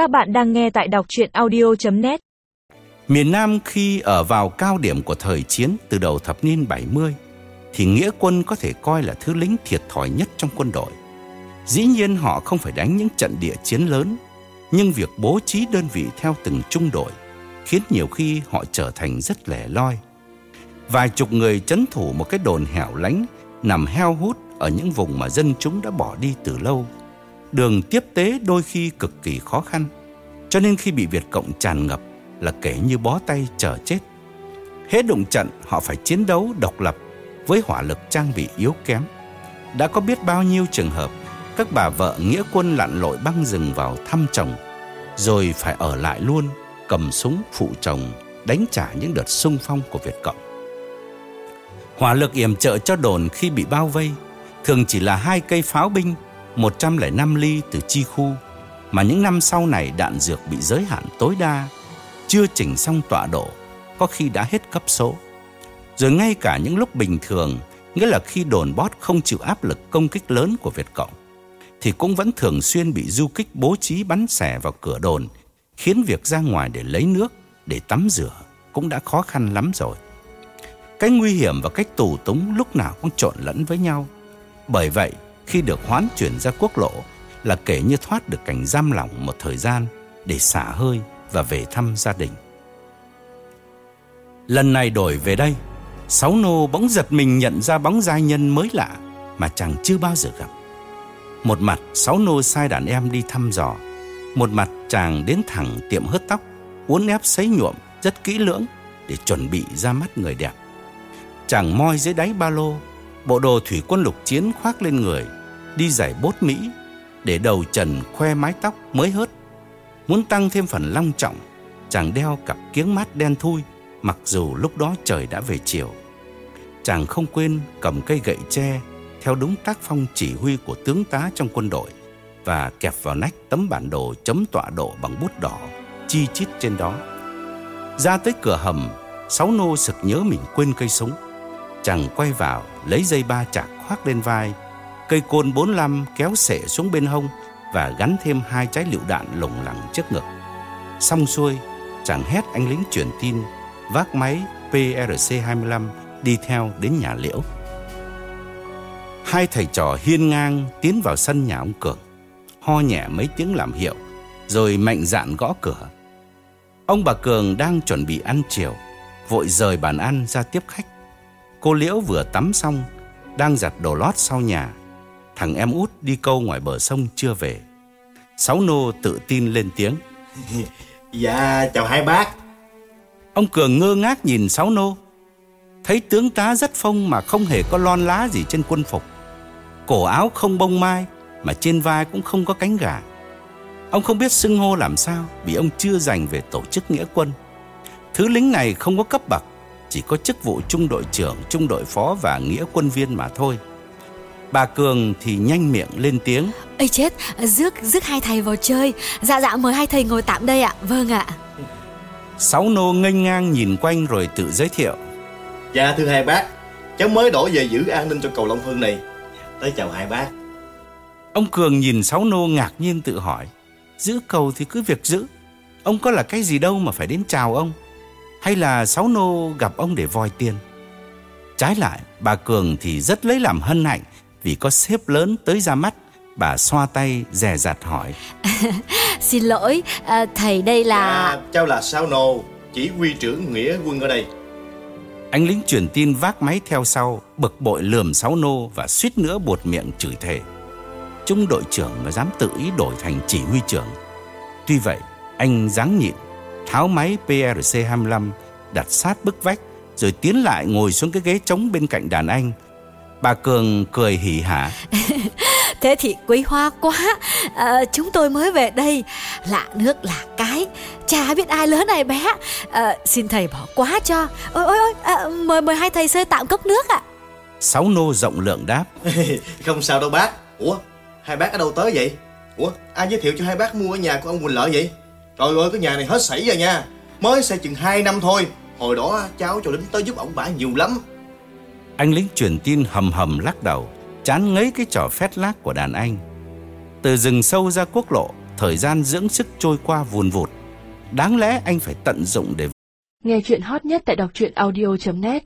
Các bạn đang nghe tại đọc chuyện audio.net Miền Nam khi ở vào cao điểm của thời chiến từ đầu thập niên 70 thì nghĩa quân có thể coi là thứ lính thiệt thòi nhất trong quân đội. Dĩ nhiên họ không phải đánh những trận địa chiến lớn, nhưng việc bố trí đơn vị theo từng trung đội khiến nhiều khi họ trở thành rất lẻ loi. Vài chục người chấn thủ một cái đồn hẻo lánh nằm heo hút ở những vùng mà dân chúng đã bỏ đi từ lâu. Đường tiếp tế đôi khi cực kỳ khó khăn, cho nên khi bị Việt Cộng tràn ngập là kể như bó tay chờ chết. Hết đụng trận họ phải chiến đấu độc lập với hỏa lực trang bị yếu kém. Đã có biết bao nhiêu trường hợp các bà vợ nghĩa quân lặn lội băng rừng vào thăm chồng, rồi phải ở lại luôn, cầm súng phụ chồng đánh trả những đợt xung phong của Việt Cộng. Hỏa lực yểm trợ cho đồn khi bị bao vây thường chỉ là hai cây pháo binh 105 ly từ chi khu mà những năm sau này đạn dược bị giới hạn tối đa, chưa chỉnh xong tọa độ, có khi đã hết cấp số. Rồi ngay cả những lúc bình thường, nghĩa là khi đồn bót không chịu áp lực công kích lớn của Việt Cộng, thì cũng vẫn thường xuyên bị du kích bố trí bắn xẻ vào cửa đồn, khiến việc ra ngoài để lấy nước, để tắm rửa cũng đã khó khăn lắm rồi. Cái nguy hiểm và cách tù túng lúc nào cũng trộn lẫn với nhau. Bởi vậy, khi được hoán chuyển ra quốc lộ là kể như thoát được cảnh giam lỏng một thời gian để xả hơi và về thăm gia đình. Lần này đổi về đây, Sáu nô bỗng giật mình nhận ra bóng giai nhân mới lạ mà chàng chưa bao giờ gặp. Một mặt Sáu nô sai đàn em đi thăm dò, một mặt chàng đến thẳng tiệm hớt tóc, uốn ép sấy nhuộm rất kỹ lưỡng để chuẩn bị ra mắt người đẹp. Chàng moi dưới đáy ba lô, bộ đồ thủy quân lục chiến khoác lên người, đi giải bốt Mỹ, để đầu trần khoe mái tóc mới hớt. Muốn tăng thêm phần long trọng, chàng đeo cặp kiếng mát đen thui, mặc dù lúc đó trời đã về chiều. Chàng không quên cầm cây gậy tre theo đúng tác phong chỉ huy của tướng tá trong quân đội và kẹp vào nách tấm bản đồ chấm tọa độ bằng bút đỏ chi chít trên đó. Ra tới cửa hầm, Sáu nô sực nhớ mình quên cây súng. Chàng quay vào, lấy dây ba chạc khoác lên vai, cây côn 45 kéo sệ xuống bên hông và gắn thêm hai trái lựu đạn lủng lẳng trước ngực. Xong xuôi, chàng hét anh lính truyền tin, vác máy PRC-25 đi theo đến nhà liễu. Hai thầy trò hiên ngang tiến vào sân nhà ông Cường, ho nhẹ mấy tiếng làm hiệu, rồi mạnh dạn gõ cửa. Ông bà Cường đang chuẩn bị ăn chiều, vội rời bàn ăn ra tiếp khách. Cô Liễu vừa tắm xong, đang giặt đồ lót sau nhà. Thằng em út đi câu ngoài bờ sông chưa về. Sáu nô tự tin lên tiếng. Dạ, chào hai bác. Ông Cường ngơ ngác nhìn Sáu nô. Thấy tướng tá rất phong mà không hề có lon lá gì trên quân phục. Cổ áo không bông mai mà trên vai cũng không có cánh gà. Ông không biết xưng hô làm sao vì ông chưa dành về tổ chức nghĩa quân. Thứ lính này không có cấp bậc, chỉ có chức vụ trung đội trưởng, trung đội phó và nghĩa quân viên mà thôi. Bà Cường thì nhanh miệng lên tiếng. Ây chết, rước rước hai thầy vào chơi. Dạ dạ mời hai thầy ngồi tạm đây ạ. Vâng ạ. Sáu nô nghênh ngang nhìn quanh rồi tự giới thiệu. Dạ thưa hai bác, cháu mới đổi về giữ an ninh cho cầu Long Hương này. Tới chào hai bác. Ông Cường nhìn Sáu nô ngạc nhiên tự hỏi. Giữ cầu thì cứ việc giữ. Ông có là cái gì đâu mà phải đến chào ông. Hay là Sáu nô gặp ông để vòi tiền. Trái lại, bà Cường thì rất lấy làm hân hạnh vì có sếp lớn tới ra mắt. Bà xoa tay dè dặt hỏi. Xin lỗi, à, thầy đây là... Dạ, cháu là Sao Nô, chỉ huy trưởng nghĩa quân ở đây. Anh lính truyền tin vác máy theo sau, bực bội lườm Sáu nô và suýt nữa buột miệng chửi thề. Trung đội trưởng mà dám tự ý đổi thành chỉ huy trưởng. Tuy vậy, anh dáng nhịn, tháo máy PRC-25 đặt sát bức vách rồi tiến lại ngồi xuống cái ghế trống bên cạnh đàn anh. Bà Cường cười hỉ hả. Thế thì quý hoa quá. À, Chúng tôi mới về đây. Lạ nước lạ cái. Chả biết ai lớn này bé. À, Xin thầy bỏ quá cho. Ôi ôi ôi à, Mời mời hai thầy sơi tạm cốc nước ạ. Sáu nô rộng lượng đáp. Không sao đâu bác. Ủa hai bác ở đâu tới vậy? Ủa ai giới thiệu cho hai bác mua ở nhà của ông Quỳnh Lợi vậy? Trời ơi cái nhà này hết sảy rồi nha. Mới xây chừng 2 năm thôi. Hồi đó cháu cho lính tới giúp ông bả nhiều lắm anh lính truyền tin hầm hầm lắc đầu chán ngấy cái trò phét lác của đàn anh. Từ rừng sâu ra quốc lộ, thời gian dưỡng sức trôi qua vùn vụt. Đáng lẽ anh phải tận dụng để Nghe chuyện hot nhất tại đọc truyện audio.net